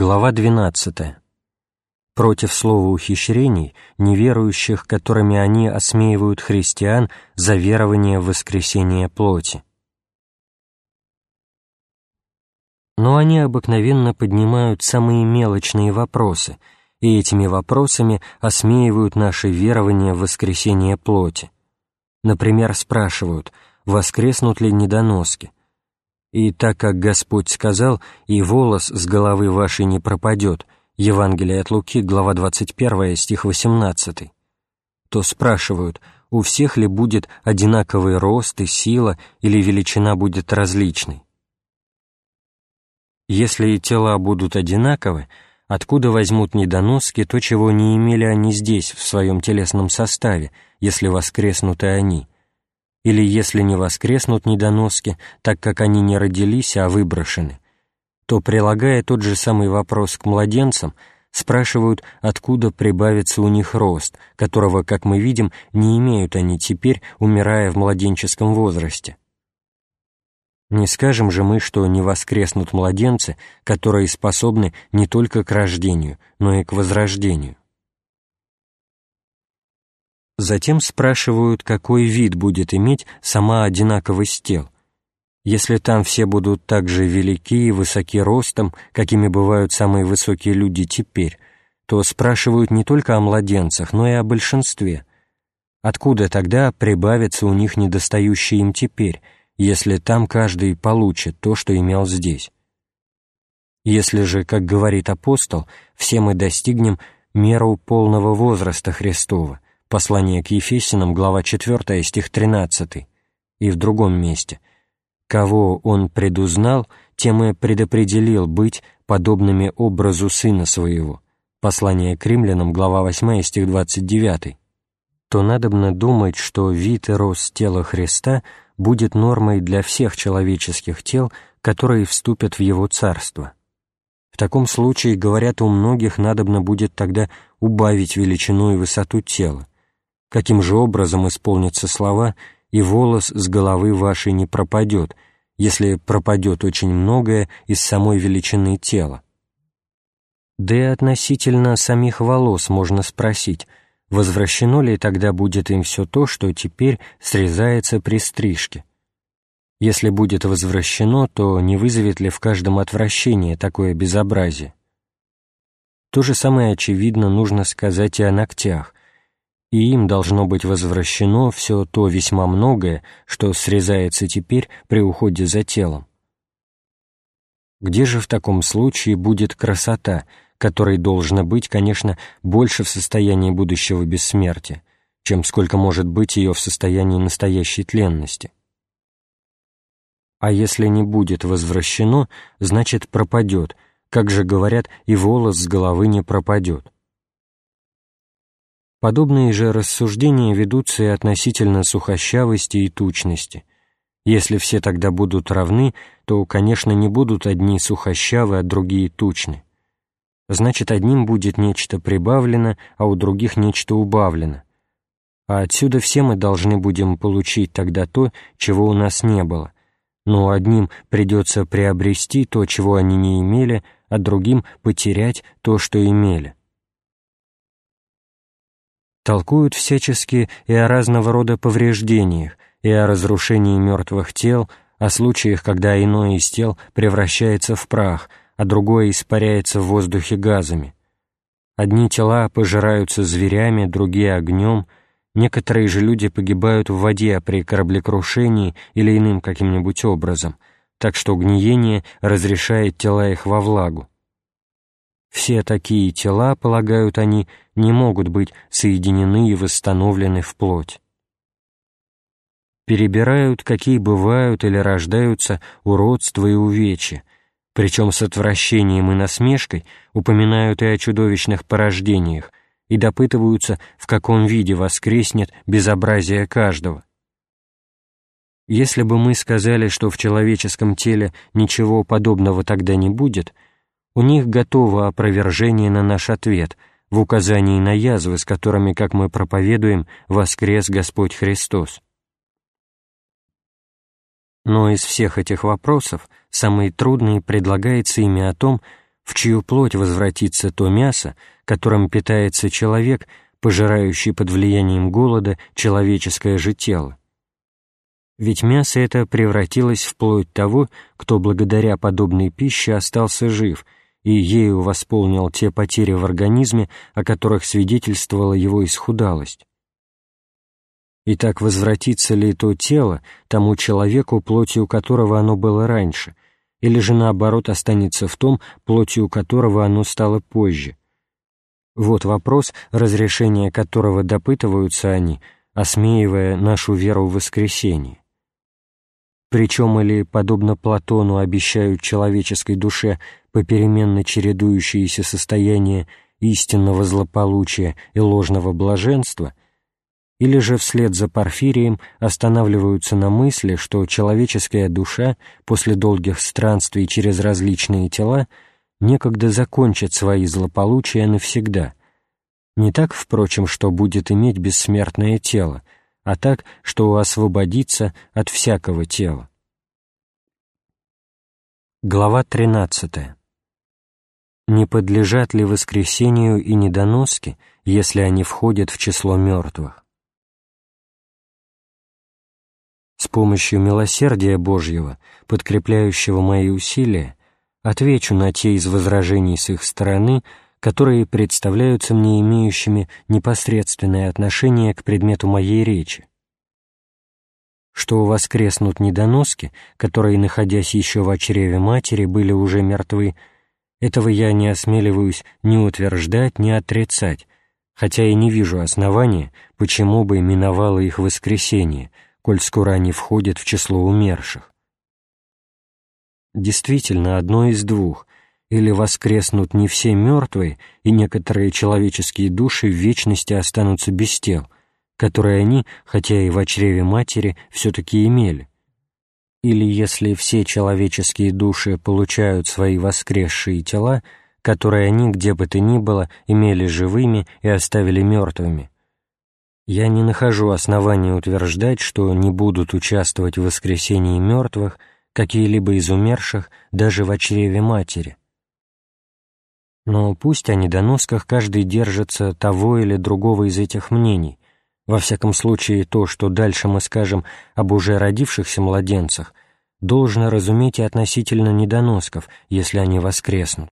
Глава 12. Против слова ухищрений, неверующих, которыми они осмеивают христиан за верование в воскресение плоти. Но они обыкновенно поднимают самые мелочные вопросы, и этими вопросами осмеивают наше верование в воскресение плоти. Например, спрашивают, воскреснут ли недоноски, и так как Господь сказал, и волос с головы вашей не пропадет, Евангелие от Луки, глава 21, стих 18, то спрашивают, у всех ли будет одинаковый рост и сила, или величина будет различной? Если тела будут одинаковы, откуда возьмут недоноски то, чего не имели они здесь, в своем телесном составе, если воскреснут и они – или если не воскреснут недоноски, так как они не родились, а выброшены, то, прилагая тот же самый вопрос к младенцам, спрашивают, откуда прибавится у них рост, которого, как мы видим, не имеют они теперь, умирая в младенческом возрасте. Не скажем же мы, что не воскреснут младенцы, которые способны не только к рождению, но и к возрождению. Затем спрашивают, какой вид будет иметь сама одинаковость тел. Если там все будут так же велики и высоки ростом, какими бывают самые высокие люди теперь, то спрашивают не только о младенцах, но и о большинстве. Откуда тогда прибавится у них недостающее им теперь, если там каждый получит то, что имел здесь? Если же, как говорит апостол, все мы достигнем меру полного возраста Христова, Послание к Ефесиным, глава 4, стих 13, и в другом месте. «Кого Он предузнал, тем и предопределил быть подобными образу Сына Своего». Послание к Римлянам, глава 8, стих 29 то надобно думать, что вид и рост тела Христа будет нормой для всех человеческих тел, которые вступят в Его Царство. В таком случае, говорят, у многих надобно будет тогда убавить величину и высоту тела, каким же образом исполнятся слова «и волос с головы вашей не пропадет», если пропадет очень многое из самой величины тела. Да и относительно самих волос можно спросить, возвращено ли тогда будет им все то, что теперь срезается при стрижке. Если будет возвращено, то не вызовет ли в каждом отвращение такое безобразие? То же самое, очевидно, нужно сказать и о ногтях, и им должно быть возвращено все то весьма многое, что срезается теперь при уходе за телом. Где же в таком случае будет красота, которой должна быть, конечно, больше в состоянии будущего бессмертия, чем сколько может быть ее в состоянии настоящей тленности? А если не будет возвращено, значит пропадет, как же говорят, и волос с головы не пропадет. Подобные же рассуждения ведутся и относительно сухощавости и тучности. Если все тогда будут равны, то, конечно, не будут одни сухощавы, а другие тучны. Значит, одним будет нечто прибавлено, а у других нечто убавлено. А отсюда все мы должны будем получить тогда то, чего у нас не было. Но одним придется приобрести то, чего они не имели, а другим потерять то, что имели толкуют всячески и о разного рода повреждениях, и о разрушении мертвых тел, о случаях, когда иное из тел превращается в прах, а другое испаряется в воздухе газами. Одни тела пожираются зверями, другие — огнем, некоторые же люди погибают в воде при кораблекрушении или иным каким-нибудь образом, так что гниение разрешает тела их во влагу. Все такие тела, полагают они, не могут быть соединены и восстановлены в плоть. Перебирают, какие бывают или рождаются уродства и увечья, причем с отвращением и насмешкой упоминают и о чудовищных порождениях и допытываются, в каком виде воскреснет безобразие каждого. Если бы мы сказали, что в человеческом теле ничего подобного тогда не будет — у них готово опровержение на наш ответ в указании на язвы, с которыми, как мы проповедуем, воскрес Господь Христос. Но из всех этих вопросов самый трудный предлагается ими о том, в чью плоть возвратится то мясо, которым питается человек, пожирающий под влиянием голода человеческое же тело. Ведь мясо это превратилось в плоть того, кто благодаря подобной пище остался жив и ею восполнил те потери в организме, о которых свидетельствовала его исхудалость. Итак, возвратится ли то тело тому человеку, плотью которого оно было раньше, или же наоборот останется в том, плотью которого оно стало позже? Вот вопрос, разрешение которого допытываются они, осмеивая нашу веру в воскресение. Причем или, подобно Платону, обещают человеческой душе попеременно чередующиеся состояния истинного злополучия и ложного блаженства, или же вслед за Порфирием останавливаются на мысли, что человеческая душа после долгих странствий через различные тела некогда закончит свои злополучия навсегда. Не так, впрочем, что будет иметь бессмертное тело, а так, что освободиться от всякого тела. Глава 13. Не подлежат ли воскресению и недоноски, если они входят в число мертвых? С помощью милосердия Божьего, подкрепляющего мои усилия, отвечу на те из возражений с их стороны, которые представляются мне имеющими непосредственное отношение к предмету моей речи. Что воскреснут недоноски, которые, находясь еще в чреве матери, были уже мертвы, этого я не осмеливаюсь ни утверждать, ни отрицать, хотя и не вижу основания, почему бы миновало их воскресение, коль скоро они входят в число умерших. Действительно, одно из двух — или воскреснут не все мертвые, и некоторые человеческие души в вечности останутся без тел, которые они, хотя и в чреве матери, все-таки имели. Или если все человеческие души получают свои воскресшие тела, которые они, где бы то ни было, имели живыми и оставили мертвыми. Я не нахожу основания утверждать, что не будут участвовать в воскресении мертвых какие-либо из умерших даже в чреве матери но пусть о недоносках каждый держится того или другого из этих мнений. Во всяком случае, то, что дальше мы скажем об уже родившихся младенцах, должно разуметь и относительно недоносков, если они воскреснут.